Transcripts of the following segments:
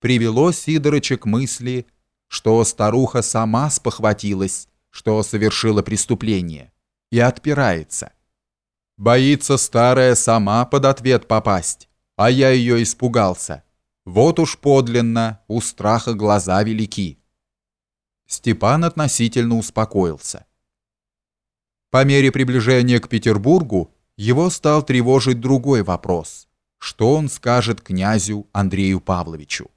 привело Сидорыча к мысли, что старуха сама спохватилась, что совершила преступление, и отпирается. Боится старая сама под ответ попасть, а я ее испугался. Вот уж подлинно, у страха глаза велики. Степан относительно успокоился. По мере приближения к Петербургу его стал тревожить другой вопрос. Что он скажет князю Андрею Павловичу?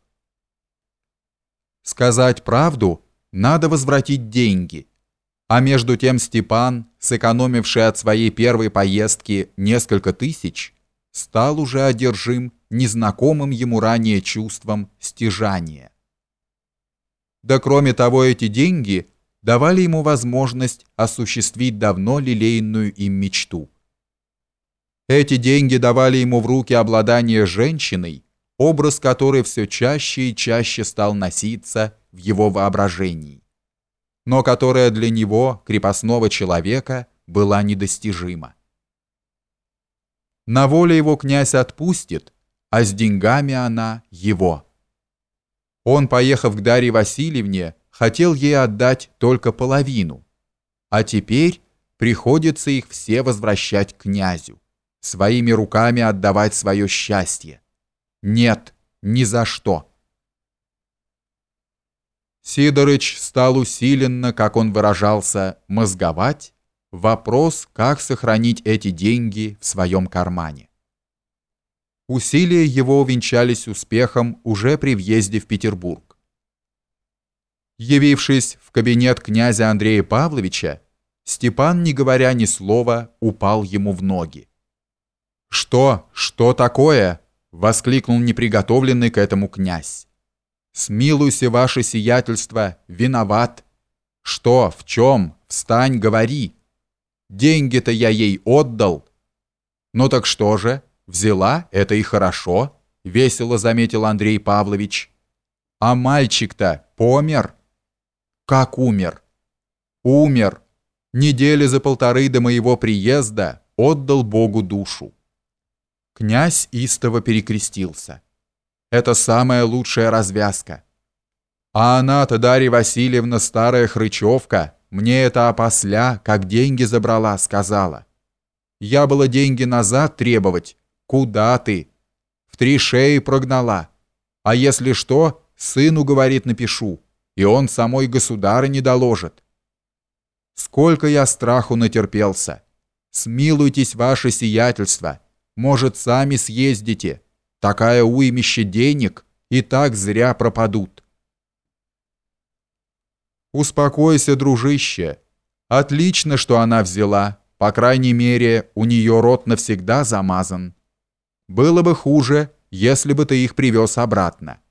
Сказать правду, надо возвратить деньги. А между тем Степан, сэкономивший от своей первой поездки несколько тысяч, стал уже одержим незнакомым ему ранее чувством стяжания. Да кроме того, эти деньги давали ему возможность осуществить давно лелеянную им мечту. Эти деньги давали ему в руки обладание женщиной, образ которой все чаще и чаще стал носиться в его воображении, но которая для него, крепостного человека, была недостижима. На воле его князь отпустит, а с деньгами она его. Он, поехав к Дарье Васильевне, хотел ей отдать только половину, а теперь приходится их все возвращать князю, своими руками отдавать свое счастье. Нет, ни за что. Сидорыч стал усиленно, как он выражался, мозговать вопрос, как сохранить эти деньги в своем кармане. Усилия его увенчались успехом уже при въезде в Петербург. Явившись в кабинет князя Андрея Павловича, Степан, не говоря ни слова, упал ему в ноги. «Что? Что такое?» — воскликнул неприготовленный к этому князь. «Смилуйся, ваше сиятельство, виноват. Что, в чем? Встань, говори. Деньги-то я ей отдал». «Ну так что же, взяла, это и хорошо», — весело заметил Андрей Павлович. «А мальчик-то помер?» «Как умер?» «Умер. Недели за полторы до моего приезда отдал Богу душу». Князь истово перекрестился. Это самая лучшая развязка. А она-то, Дарья Васильевна, старая хрычевка, мне это опосля, как деньги забрала, сказала. Я было деньги назад требовать. Куда ты? В три шеи прогнала. А если что, сыну, говорит, напишу, и он самой государыне доложит. Сколько я страху натерпелся. Смилуйтесь, ваше сиятельство. Может, сами съездите. Такая уймище денег и так зря пропадут. Успокойся, дружище. Отлично, что она взяла. По крайней мере, у нее рот навсегда замазан. Было бы хуже, если бы ты их привез обратно.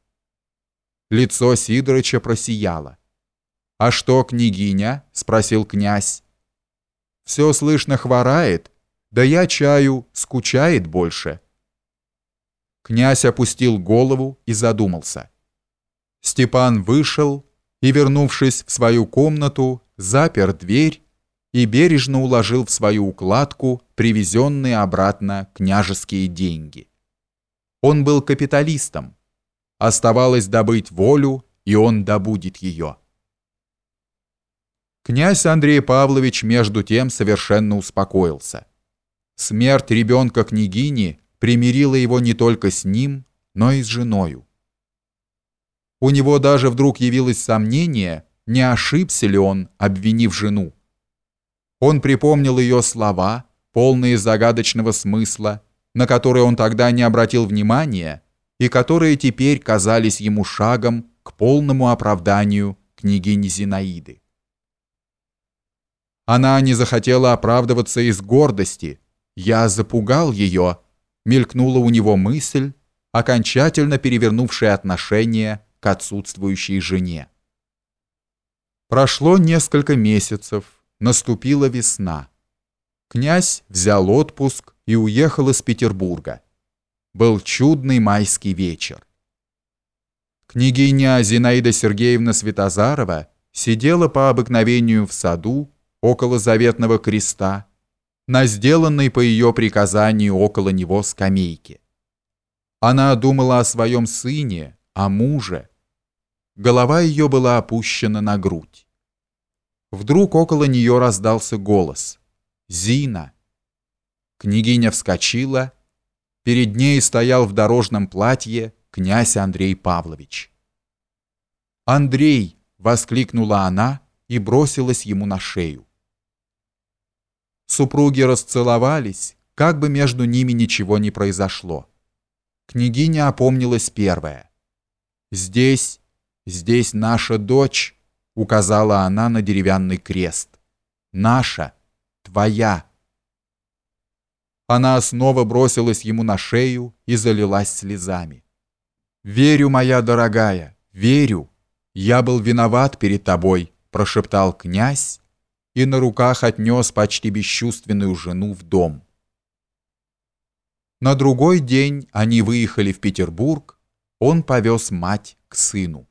Лицо Сидорыча просияло. «А что, княгиня?» — спросил князь. «Все слышно хворает, да я чаю, скучает больше. Князь опустил голову и задумался. Степан вышел и, вернувшись в свою комнату, запер дверь и бережно уложил в свою укладку привезенные обратно княжеские деньги. Он был капиталистом. Оставалось добыть волю, и он добудет ее. Князь Андрей Павлович между тем совершенно успокоился. Смерть ребенка княгини примирила его не только с ним, но и с женою. У него даже вдруг явилось сомнение, не ошибся ли он, обвинив жену. Он припомнил ее слова, полные загадочного смысла, на которые он тогда не обратил внимания и которые теперь казались ему шагом к полному оправданию княгини Зинаиды. Она не захотела оправдываться из гордости, «Я запугал ее», мелькнула у него мысль, окончательно перевернувшая отношение к отсутствующей жене. Прошло несколько месяцев, наступила весна. Князь взял отпуск и уехал из Петербурга. Был чудный майский вечер. Княгиня Зинаида Сергеевна Светозарова сидела по обыкновению в саду около заветного креста на сделанной по ее приказанию около него скамейке. Она думала о своем сыне, о муже. Голова ее была опущена на грудь. Вдруг около нее раздался голос. «Зина!» Княгиня вскочила. Перед ней стоял в дорожном платье князь Андрей Павлович. «Андрей!» — воскликнула она и бросилась ему на шею. Супруги расцеловались, как бы между ними ничего не произошло. Княгиня опомнилась первая. «Здесь, здесь наша дочь», — указала она на деревянный крест. «Наша, твоя». Она снова бросилась ему на шею и залилась слезами. «Верю, моя дорогая, верю. Я был виноват перед тобой», — прошептал князь и на руках отнес почти бесчувственную жену в дом. На другой день они выехали в Петербург, он повез мать к сыну.